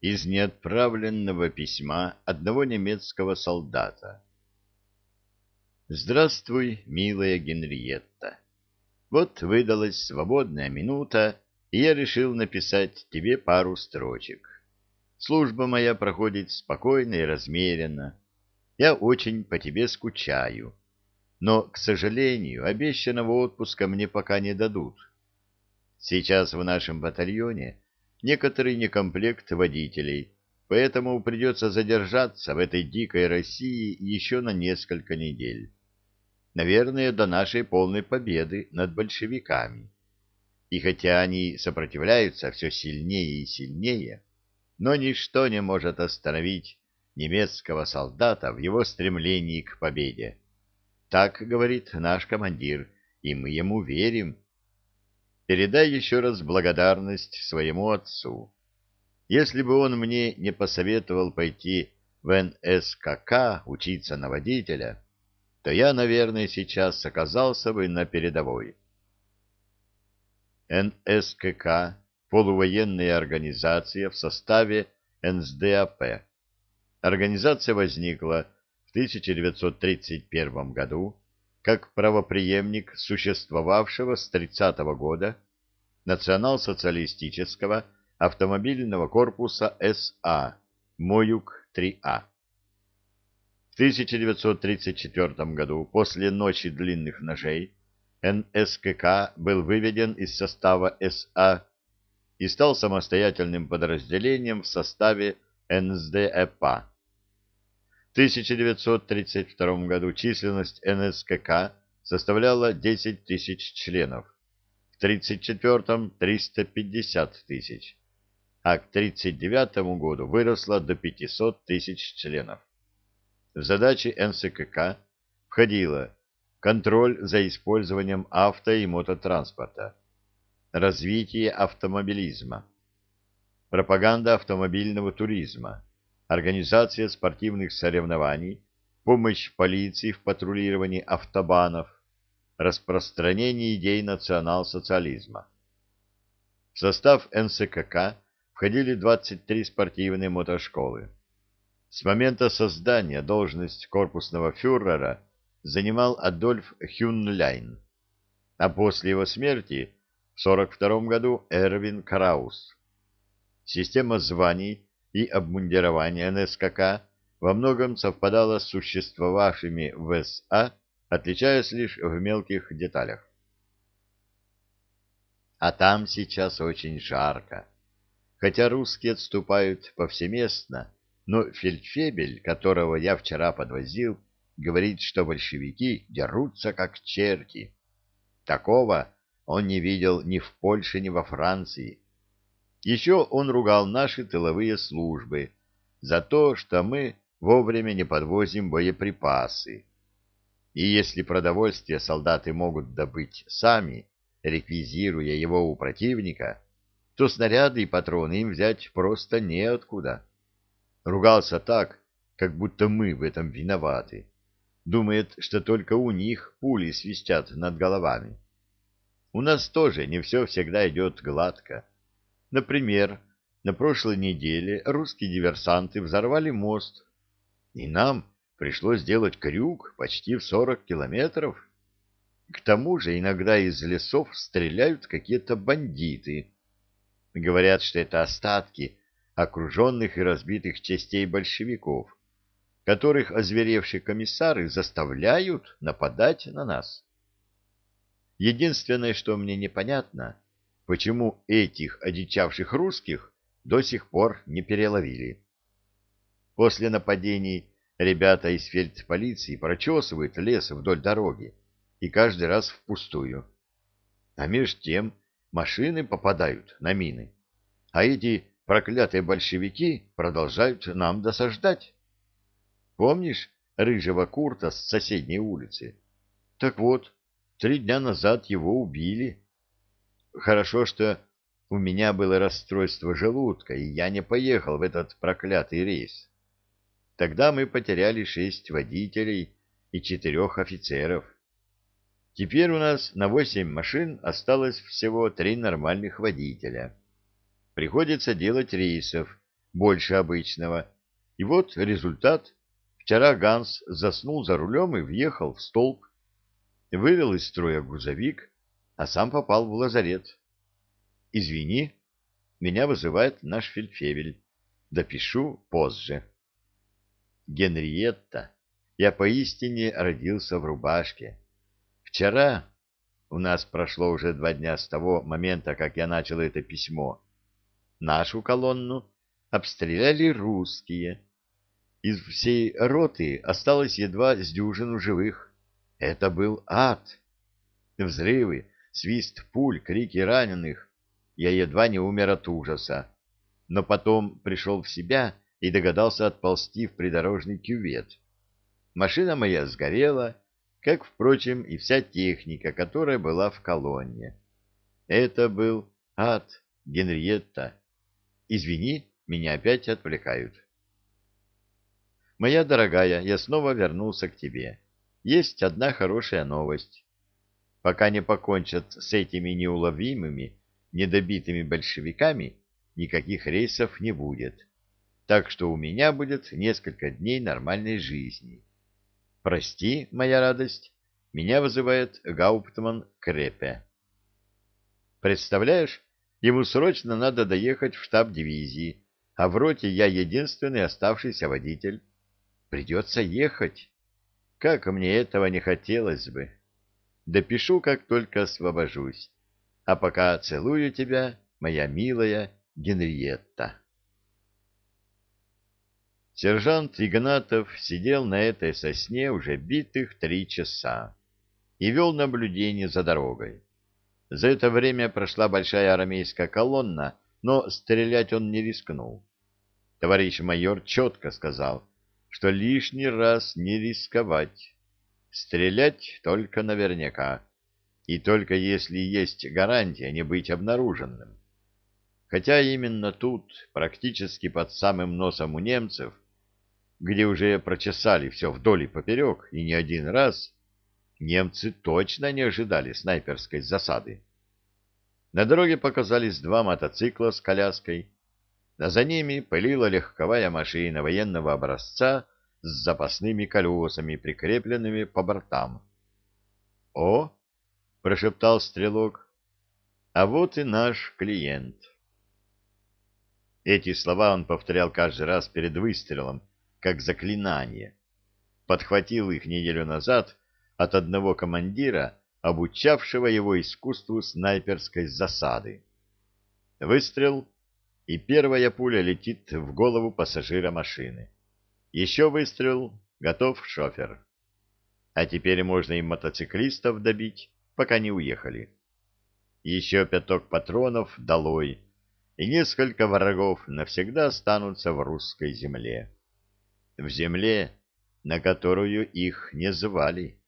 из неотправленного письма одного немецкого солдата. Здравствуй, милая Генриетта. Вот выдалась свободная минута, и я решил написать тебе пару строчек. Служба моя проходит спокойно и размеренно. Я очень по тебе скучаю. Но, к сожалению, обещанного отпуска мне пока не дадут. Сейчас в нашем батальоне некоторый некомплект водителей, поэтому придется задержаться в этой дикой России еще на несколько недель. Наверное, до нашей полной победы над большевиками. И хотя они сопротивляются все сильнее и сильнее, но ничто не может остановить немецкого солдата в его стремлении к победе. Так говорит наш командир, и мы ему верим. Передай еще раз благодарность своему отцу. Если бы он мне не посоветовал пойти в НСКК учиться на водителя, то я, наверное, сейчас оказался бы на передовой. НСКК – полувоенная организация в составе НСДАП. Организация возникла в 1931 году как правопреемник существовавшего с 30 -го года национал-социалистического автомобильного корпуса СА «Моюк-3А». В 1934 году, после Ночи длинных ножей, НСКК был выведен из состава СА и стал самостоятельным подразделением в составе НСДЭПА. 1932 году численность НСКК составляла 10 тысяч членов, в 1934 – 350 тысяч, а к 1939 году выросла до 500 тысяч членов. В задачи НСКК входило контроль за использованием авто- и мототранспорта, развитие автомобилизма, пропаганда автомобильного туризма, организация спортивных соревнований, помощь полиции в патрулировании автобанов, распространение идей национал-социализма. В состав НСКК входили 23 спортивные мотошколы. С момента создания должность корпусного фюрера занимал Адольф Хюнляйн, а после его смерти в 1942 году Эрвин Краус. Система званий и обмундирование НСКК во многом совпадало с существовавшими в СА, отличаясь лишь в мелких деталях. А там сейчас очень жарко. Хотя русские отступают повсеместно, но фельдфебель, которого я вчера подвозил, говорит, что большевики дерутся как черти. Такого он не видел ни в Польше, ни во Франции. Еще он ругал наши тыловые службы за то, что мы вовремя не подвозим боеприпасы. И если продовольствие солдаты могут добыть сами, реквизируя его у противника, то снаряды и патроны им взять просто неоткуда. Ругался так, как будто мы в этом виноваты. Думает, что только у них пули свистят над головами. У нас тоже не все всегда идет гладко. Например, на прошлой неделе русские диверсанты взорвали мост, и нам пришлось сделать крюк почти в 40 километров. К тому же иногда из лесов стреляют какие-то бандиты. Говорят, что это остатки окруженных и разбитых частей большевиков, которых озверевшие комиссары заставляют нападать на нас. Единственное, что мне непонятно, почему этих одичавших русских до сих пор не переловили. После нападений ребята из фельдполиции прочесывают лес вдоль дороги, и каждый раз впустую. А меж тем машины попадают на мины, а эти проклятые большевики продолжают нам досаждать. Помнишь рыжего Курта с соседней улицы? Так вот, три дня назад его убили. Хорошо, что у меня было расстройство желудка, и я не поехал в этот проклятый рейс. Тогда мы потеряли шесть водителей и четырех офицеров. Теперь у нас на восемь машин осталось всего три нормальных водителя. Приходится делать рейсов больше обычного. И вот результат. Вчера Ганс заснул за рулем и въехал в столб. Вывел из строя грузовик, а сам попал в лазарет. Извини, меня вызывает наш фельдфебель. Допишу позже. Генриетта, я поистине родился в рубашке. Вчера, у нас прошло уже два дня с того момента, как я начал это письмо, нашу колонну обстреляли русские. Из всей роты осталось едва с дюжину живых. Это был ад. Взрывы, свист пуль, крики раненых. Я едва не умер от ужаса. Но потом пришел в себя и догадался отползти в придорожный кювет. Машина моя сгорела, как, впрочем, и вся техника, которая была в колонне. Это был ад, Генриетта. Извини, меня опять отвлекают. Моя дорогая, я снова вернулся к тебе. Есть одна хорошая новость. Пока не покончат с этими неуловимыми, недобитыми большевиками, никаких рейсов не будет. Так что у меня будет несколько дней нормальной жизни. Прости, моя радость, меня вызывает Гауптман Крепе. Представляешь, ему срочно надо доехать в штаб дивизии, а в роте я единственный оставшийся водитель. Придется ехать. Как мне этого не хотелось бы. Допишу, как только освобожусь. А пока целую тебя, моя милая Генриетта. Сержант Игнатов сидел на этой сосне уже битых три часа и вел наблюдение за дорогой. За это время прошла большая армейская колонна, но стрелять он не рискнул. Товарищ майор четко сказал, что лишний раз не рисковать. Стрелять только наверняка, и только если есть гарантия не быть обнаруженным. Хотя именно тут, практически под самым носом у немцев, где уже прочесали все вдоль и поперек, и не один раз, немцы точно не ожидали снайперской засады. На дороге показались два мотоцикла с коляской, а за ними пылила легковая машина военного образца с запасными колесами, прикрепленными по бортам. «О!» — прошептал стрелок. «А вот и наш клиент». Эти слова он повторял каждый раз перед выстрелом, как заклинание. Подхватил их неделю назад от одного командира, обучавшего его искусству снайперской засады. Выстрел, и первая пуля летит в голову пассажира машины. Еще выстрел, готов шофер. А теперь можно и мотоциклистов добить, пока не уехали. Еще пяток патронов долой, и несколько врагов навсегда останутся в русской земле. В земле, на которую их не звали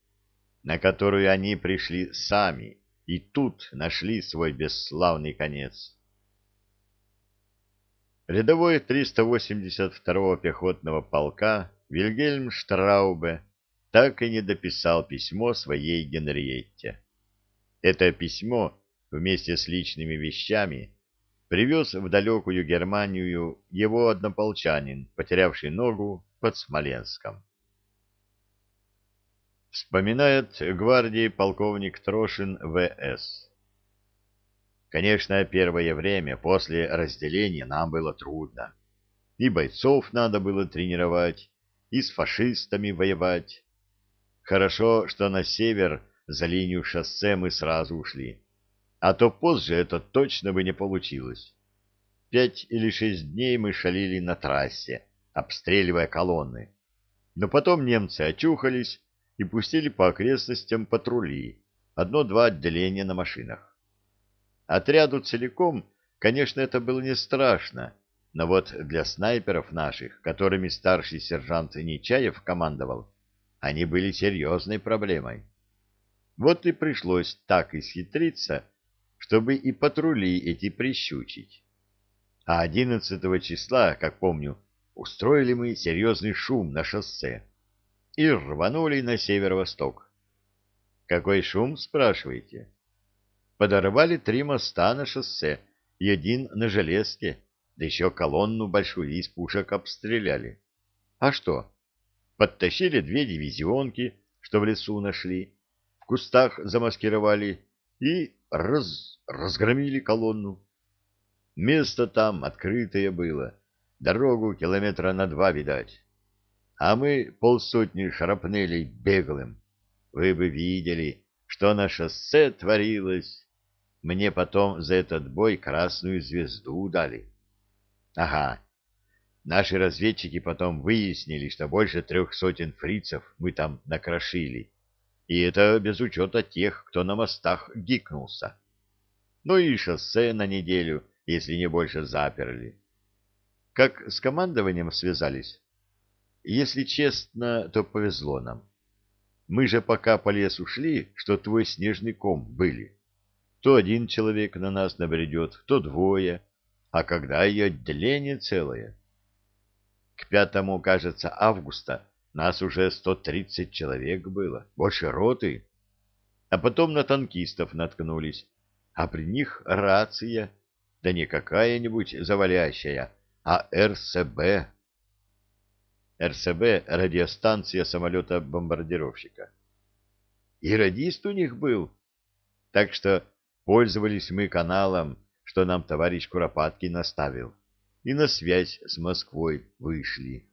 на которую они пришли сами и тут нашли свой бесславный конец. Рядовой 382-го пехотного полка Вильгельм Штраубе так и не дописал письмо своей Генриетте. Это письмо вместе с личными вещами привез в далекую Германию его однополчанин, потерявший ногу под Смоленском. Вспоминает гвардии полковник Трошин В.С. Конечно, первое время после разделения нам было трудно. И бойцов надо было тренировать, и с фашистами воевать. Хорошо, что на север за линию шоссе мы сразу ушли. А то позже это точно бы не получилось. Пять или шесть дней мы шалили на трассе, обстреливая колонны. Но потом немцы очухались и пустили по окрестностям патрули, одно-два отделения на машинах. Отряду целиком, конечно, это было не страшно, но вот для снайперов наших, которыми старший сержант Нечаев командовал, они были серьезной проблемой. Вот и пришлось так исхитриться, чтобы и патрули эти прищучить. А 11 числа, как помню, устроили мы серьезный шум на шоссе и рванули на северо-восток. Какой шум, спрашиваете? Подорвали три моста на шоссе и один на железке, да еще колонну большую из пушек обстреляли. А что? Подтащили две дивизионки, что в лесу нашли, в кустах замаскировали и раз... разгромили колонну. Место там открытое было, дорогу километра на два видать. А мы полсотни шарапнелей беглым. Вы бы видели, что на шоссе творилось. Мне потом за этот бой красную звезду дали. Ага. Наши разведчики потом выяснили, что больше трех сотен фрицев мы там накрошили. И это без учета тех, кто на мостах гикнулся. Ну и шоссе на неделю, если не больше, заперли. Как с командованием связались? Если честно, то повезло нам. Мы же пока по лесу шли, что твой снежный ком были. То один человек на нас набредет, то двое, а когда и отделение целое. К пятому, кажется, августа нас уже сто тридцать человек было, больше роты. А потом на танкистов наткнулись, а при них рация, да не какая-нибудь завалящая, а РСБ. РСБ — радиостанция самолета-бомбардировщика. И радист у них был. Так что пользовались мы каналом, что нам товарищ Куропаткин наставил, и на связь с Москвой вышли.